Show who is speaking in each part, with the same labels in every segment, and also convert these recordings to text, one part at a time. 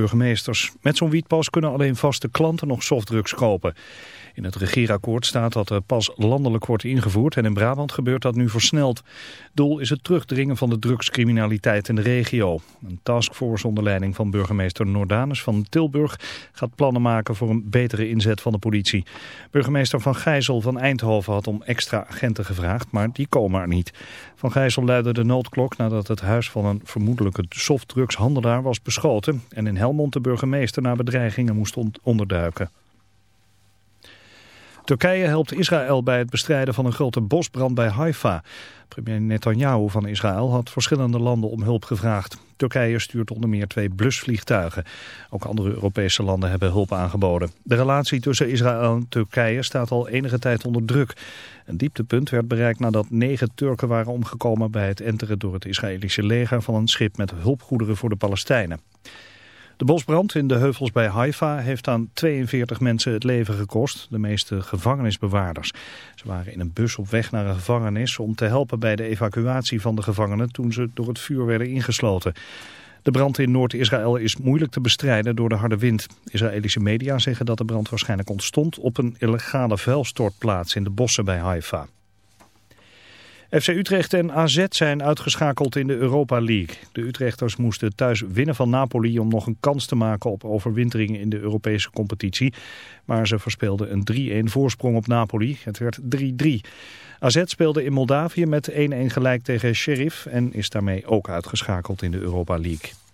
Speaker 1: burgemeesters. Met zo'n wietpas kunnen alleen vaste klanten nog softdrugs kopen. In het regeerakkoord staat dat de pas landelijk wordt ingevoerd en in Brabant gebeurt dat nu versneld. Doel is het terugdringen van de drugscriminaliteit in de regio. Een taskforce onder leiding van burgemeester Noordanus van Tilburg gaat plannen maken voor een betere inzet van de politie. Burgemeester Van Gijzel van Eindhoven had om extra agenten gevraagd, maar die komen er niet. Van Gijzel luidde de noodklok nadat het huis van een vermoedelijke softdrugshandelaar was beschoten en in Helmond de burgemeester naar bedreigingen moest onderduiken. Turkije helpt Israël bij het bestrijden van een grote bosbrand bij Haifa. Premier Netanyahu van Israël had verschillende landen om hulp gevraagd. Turkije stuurt onder meer twee blusvliegtuigen. Ook andere Europese landen hebben hulp aangeboden. De relatie tussen Israël en Turkije staat al enige tijd onder druk. Een dieptepunt werd bereikt nadat negen Turken waren omgekomen bij het enteren door het Israëlische leger van een schip met hulpgoederen voor de Palestijnen. De bosbrand in de heuvels bij Haifa heeft aan 42 mensen het leven gekost, de meeste gevangenisbewaarders. Ze waren in een bus op weg naar een gevangenis om te helpen bij de evacuatie van de gevangenen toen ze door het vuur werden ingesloten. De brand in Noord-Israël is moeilijk te bestrijden door de harde wind. Israëlische media zeggen dat de brand waarschijnlijk ontstond op een illegale vuilstortplaats in de bossen bij Haifa. FC Utrecht en AZ zijn uitgeschakeld in de Europa League. De Utrechters moesten thuis winnen van Napoli om nog een kans te maken op overwintering in de Europese competitie. Maar ze verspeelden een 3-1 voorsprong op Napoli. Het werd 3-3. AZ speelde in Moldavië met 1-1 gelijk tegen Sheriff en is daarmee ook uitgeschakeld in de Europa League.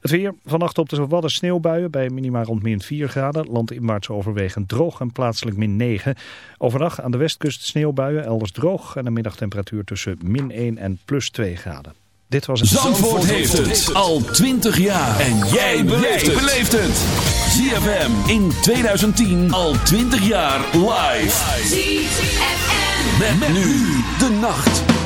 Speaker 1: Het weer, vannacht op de Wadden sneeuwbuien bij minima rond min 4 graden. Landinwaarts overwegend droog en plaatselijk min 9. Overdag aan de westkust sneeuwbuien, elders droog en een middagtemperatuur tussen min 1 en plus 2 graden.
Speaker 2: Dit was het Zandvoort, heeft het al 20 jaar. En jij beleeft het. ZFM in 2010 al 20 jaar live. ZFM. met nu de nacht.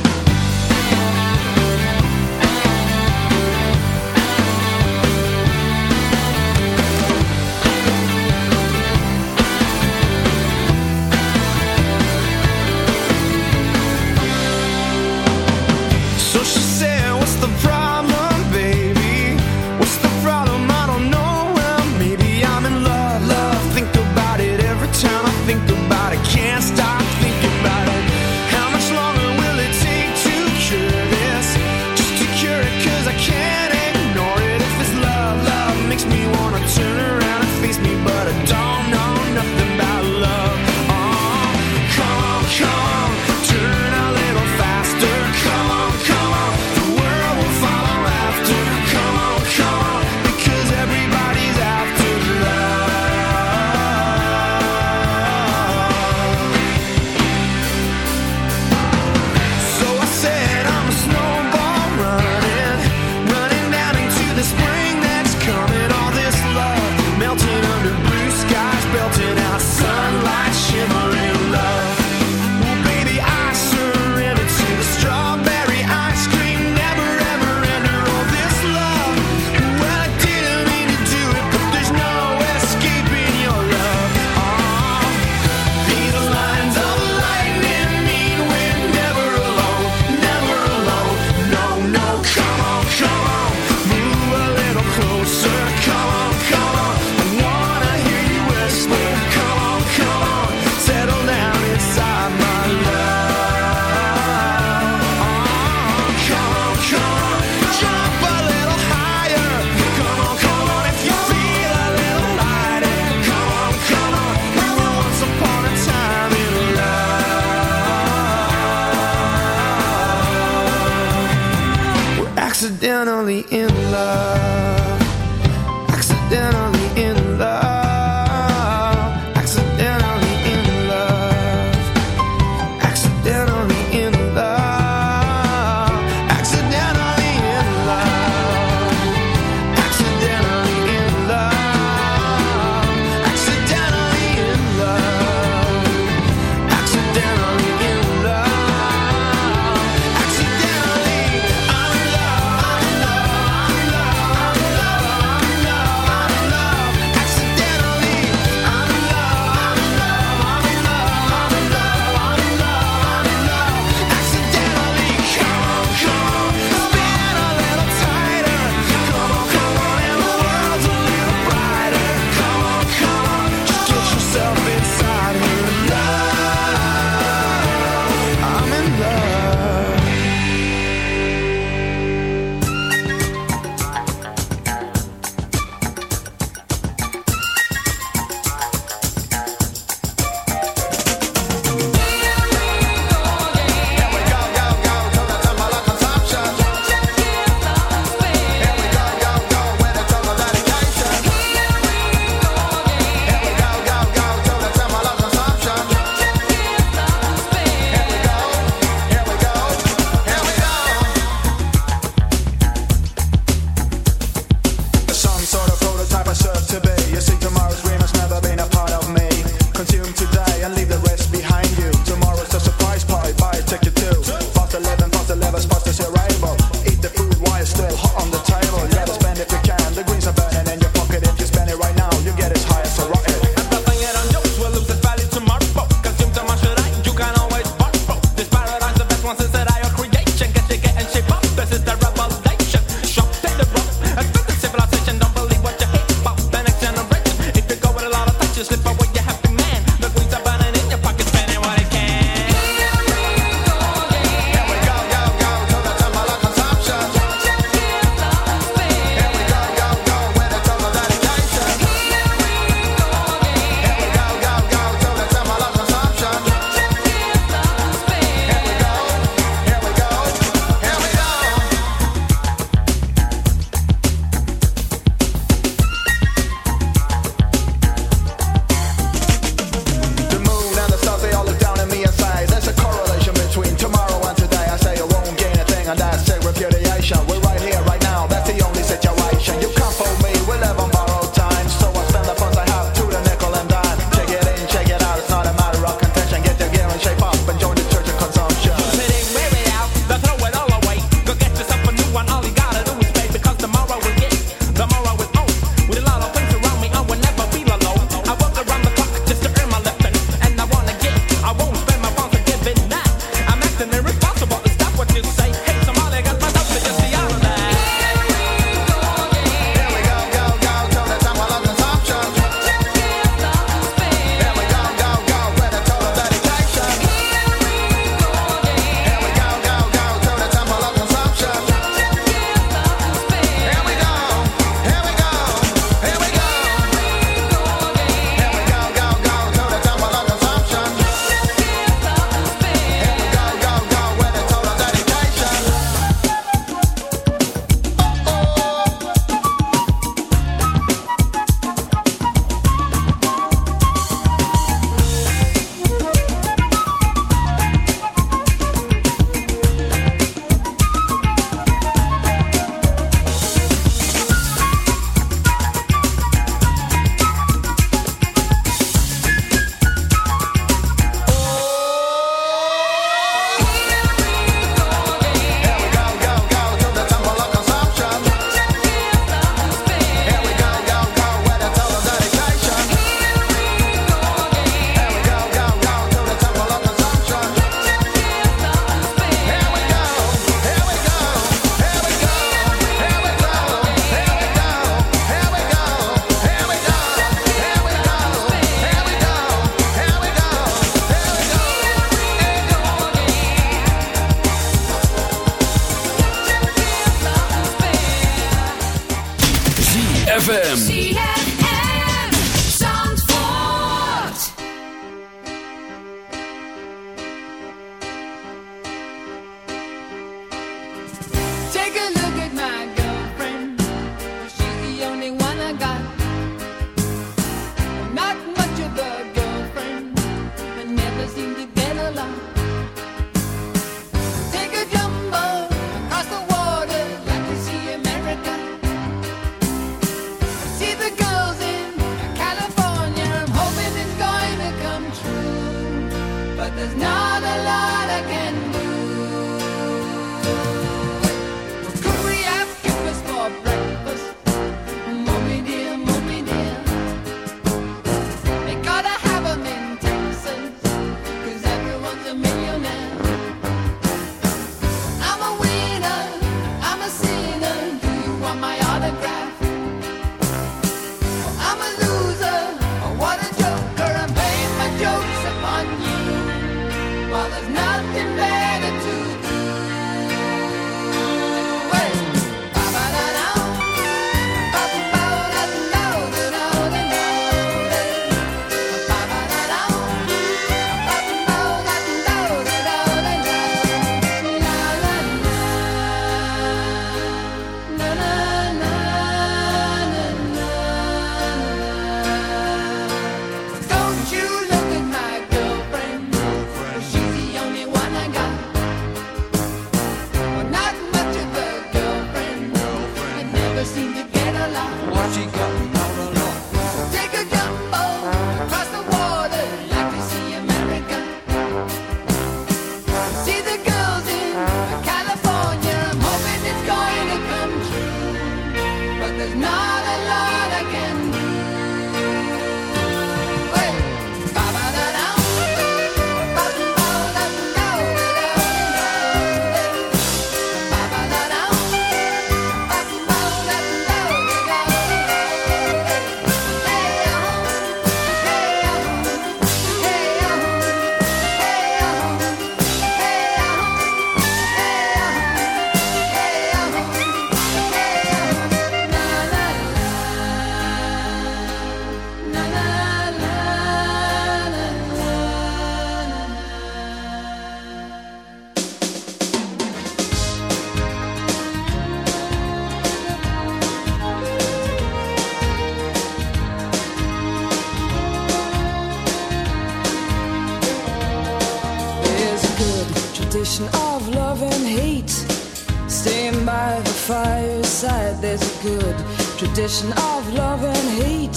Speaker 3: Tradition of love and hate.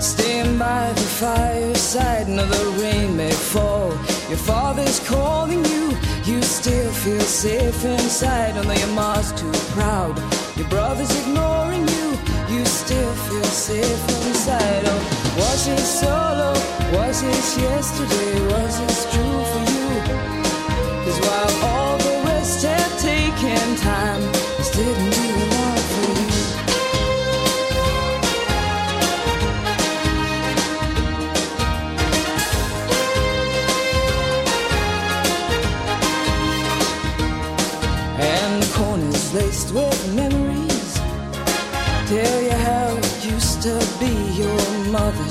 Speaker 3: Stand by the fireside, another rain may fall. Your father's calling you, you still feel safe inside. Although your mom's too proud, your brother's ignoring you, you still feel safe inside. Oh, was it solo? Was it yesterday? Was it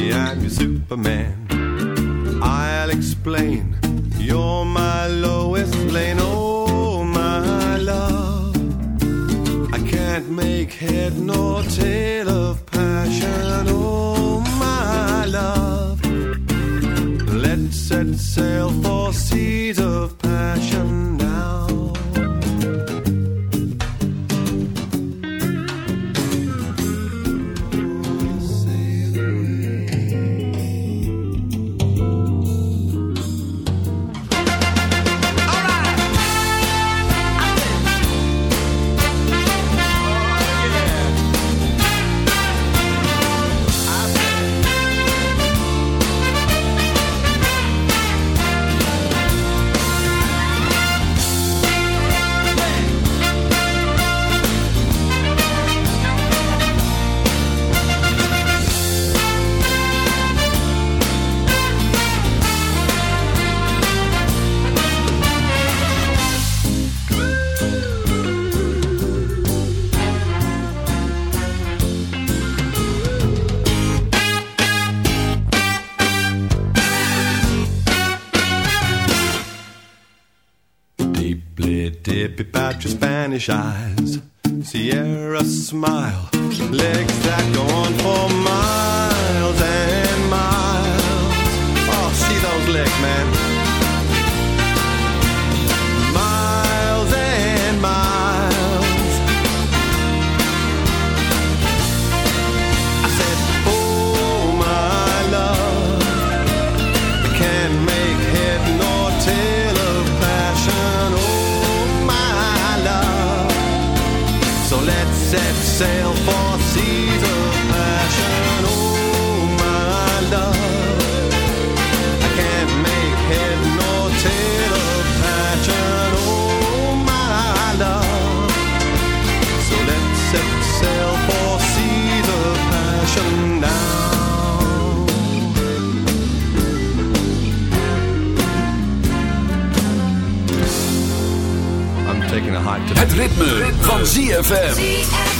Speaker 2: I'm your Superman. I'll explain, you're my lowest lane, oh my love. I can't make head nor tail of passion, oh my love. Let's set sail for sea. shy. sail for seas of passion. Oh, my love, I can't make head nor tail of passion. Oh, my love, so let's set sail for seas of passion now.
Speaker 4: Het ritme, ritme. van ZFM.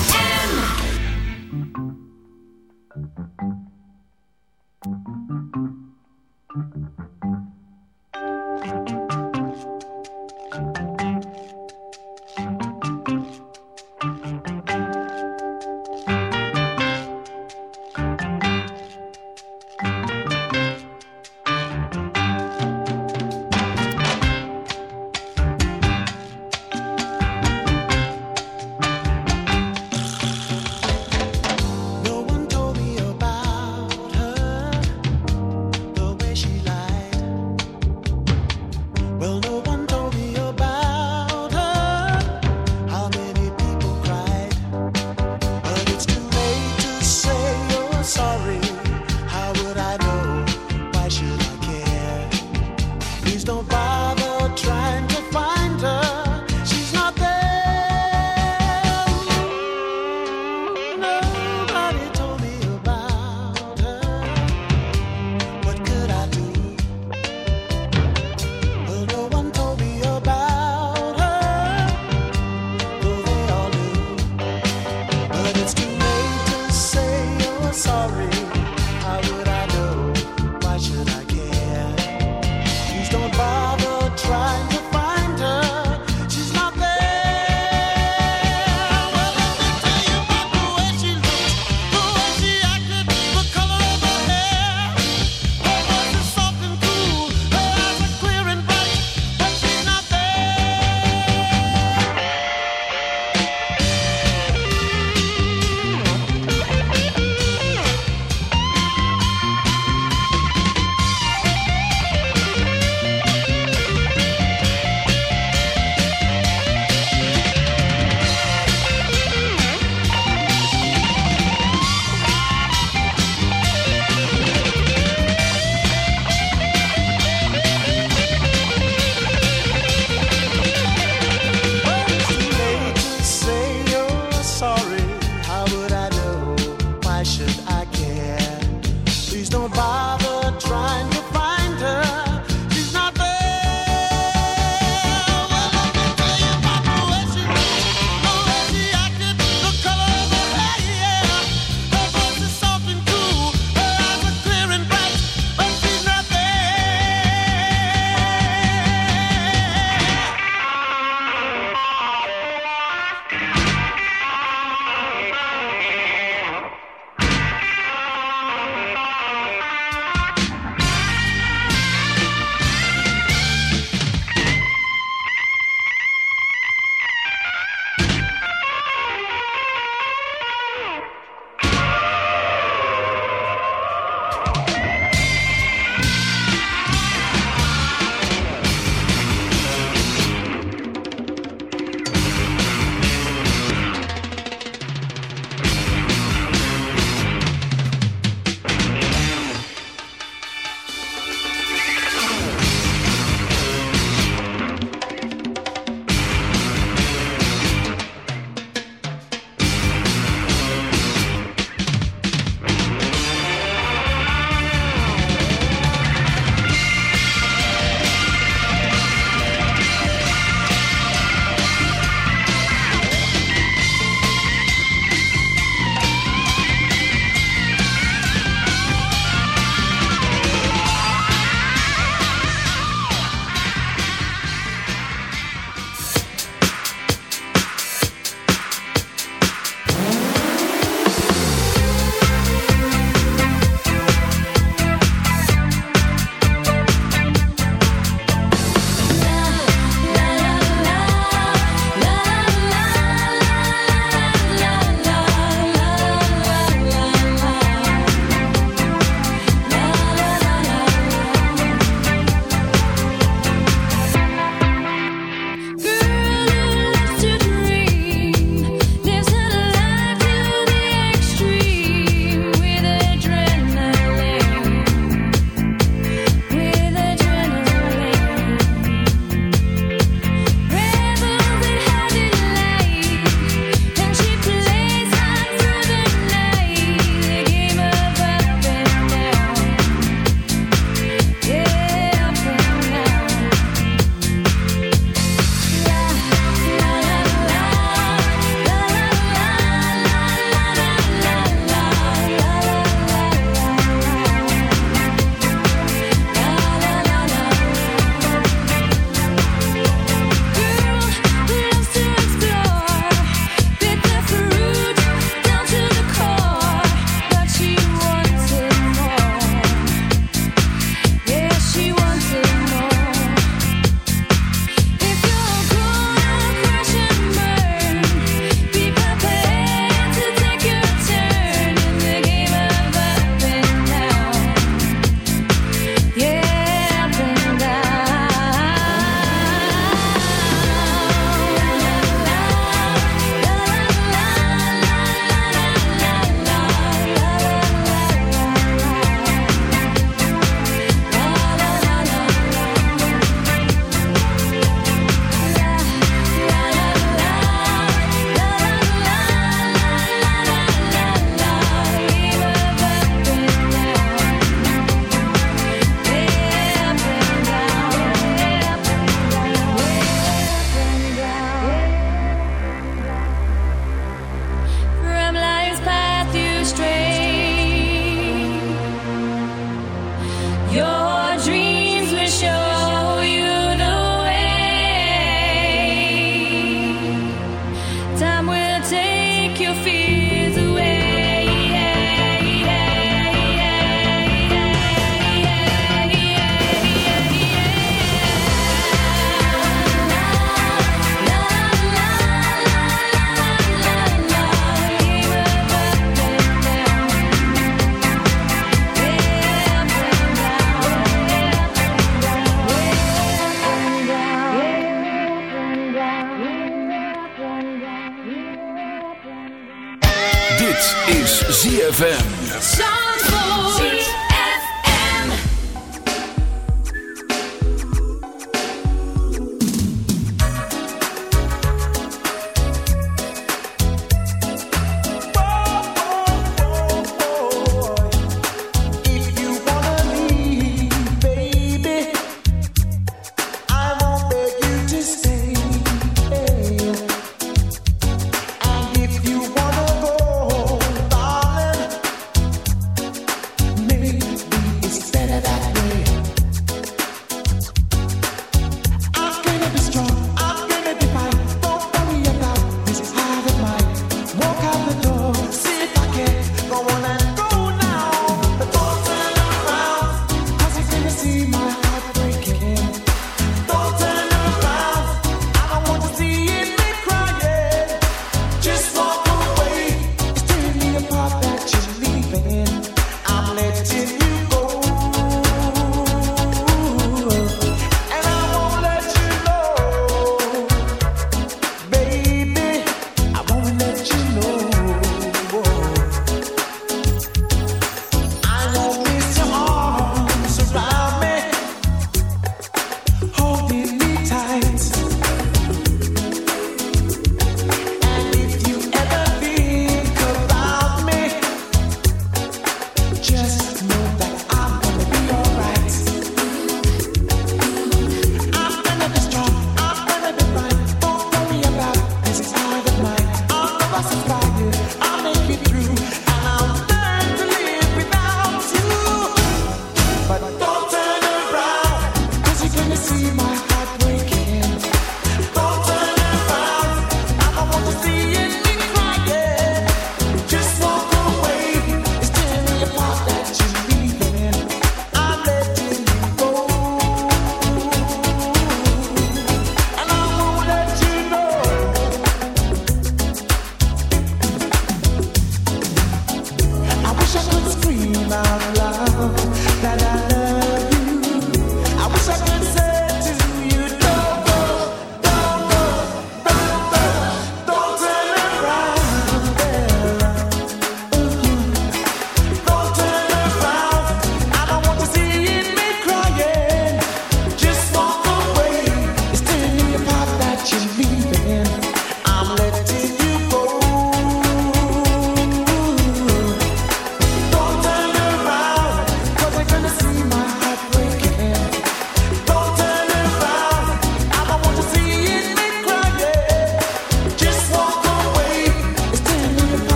Speaker 5: Dit is
Speaker 4: ZFM.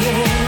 Speaker 5: Yeah.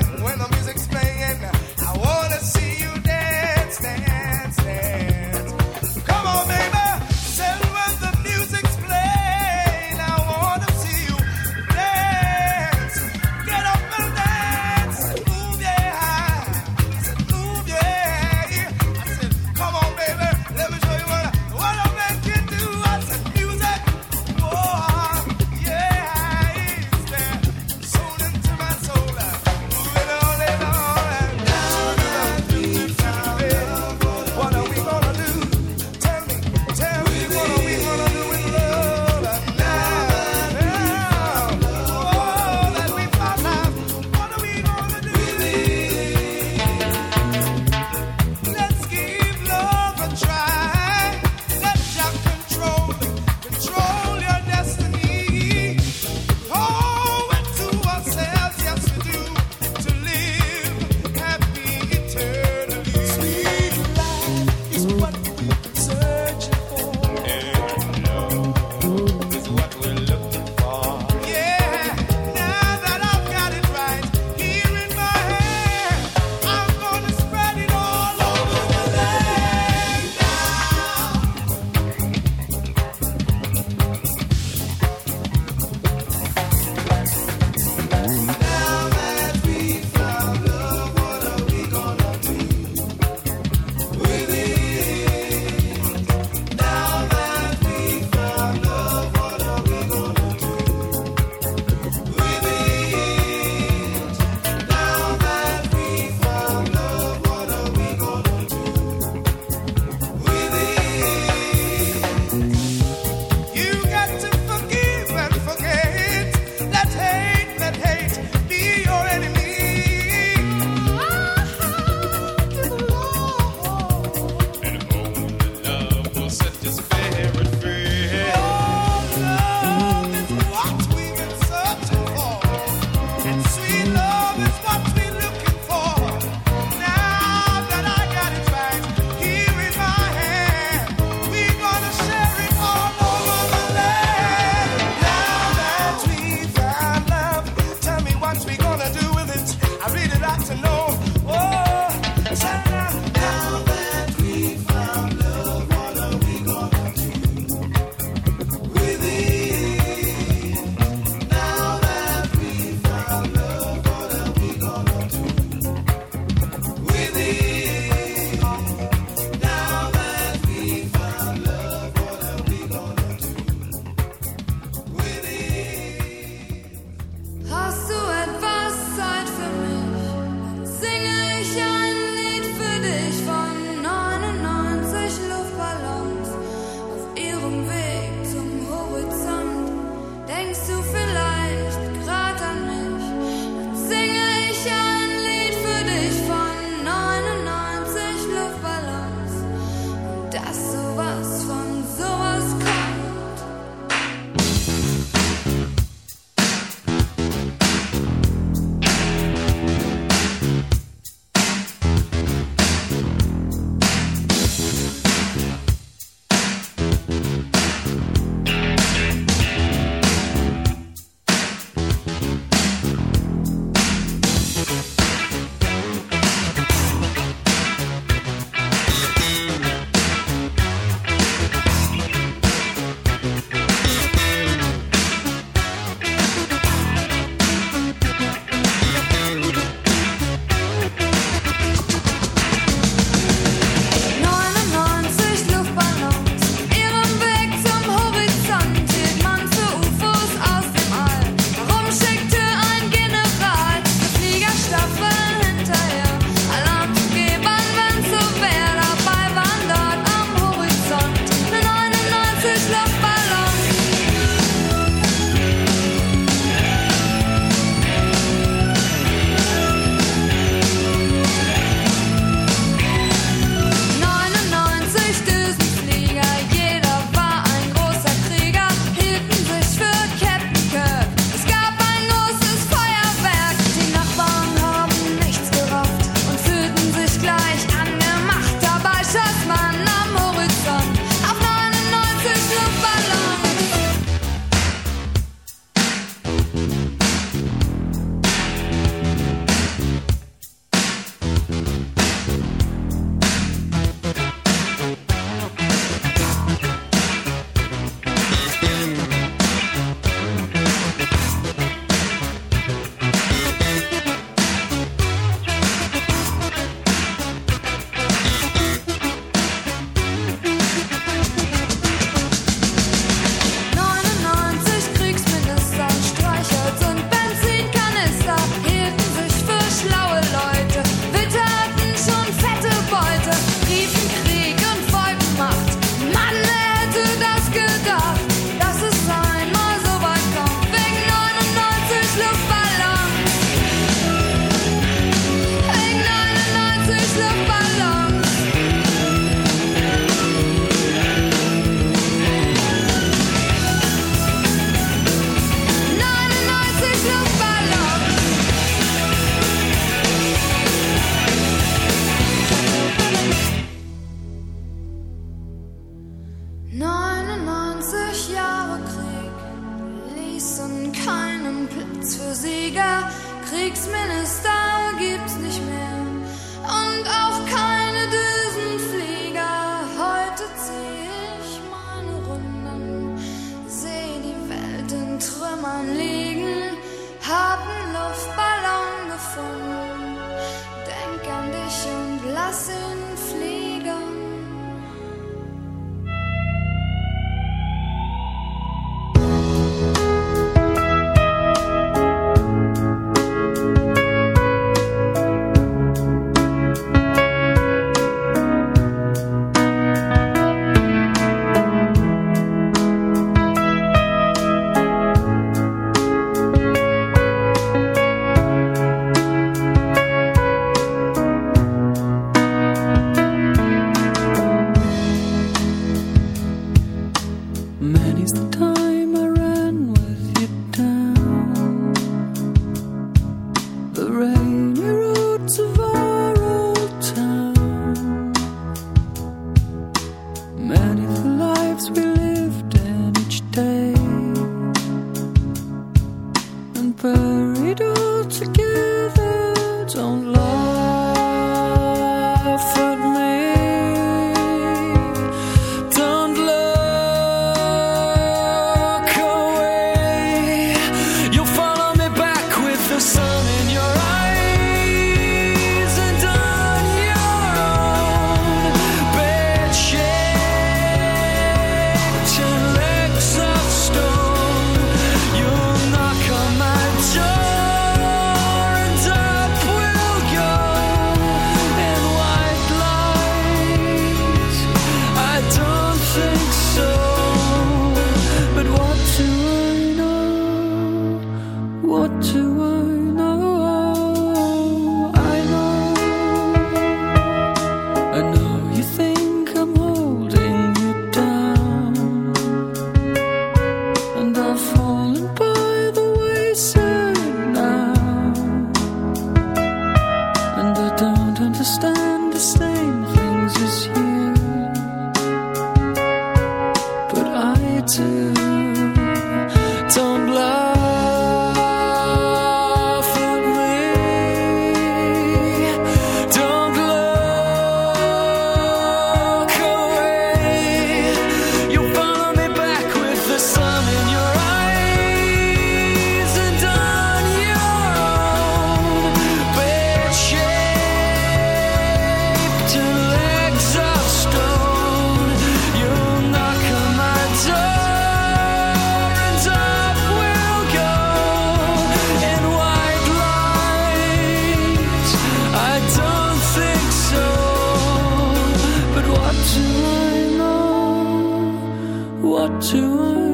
Speaker 6: to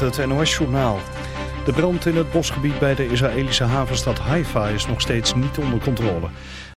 Speaker 1: het NOS-journaal. De brand in het bosgebied bij de Israëlische havenstad Haifa is nog steeds niet onder controle.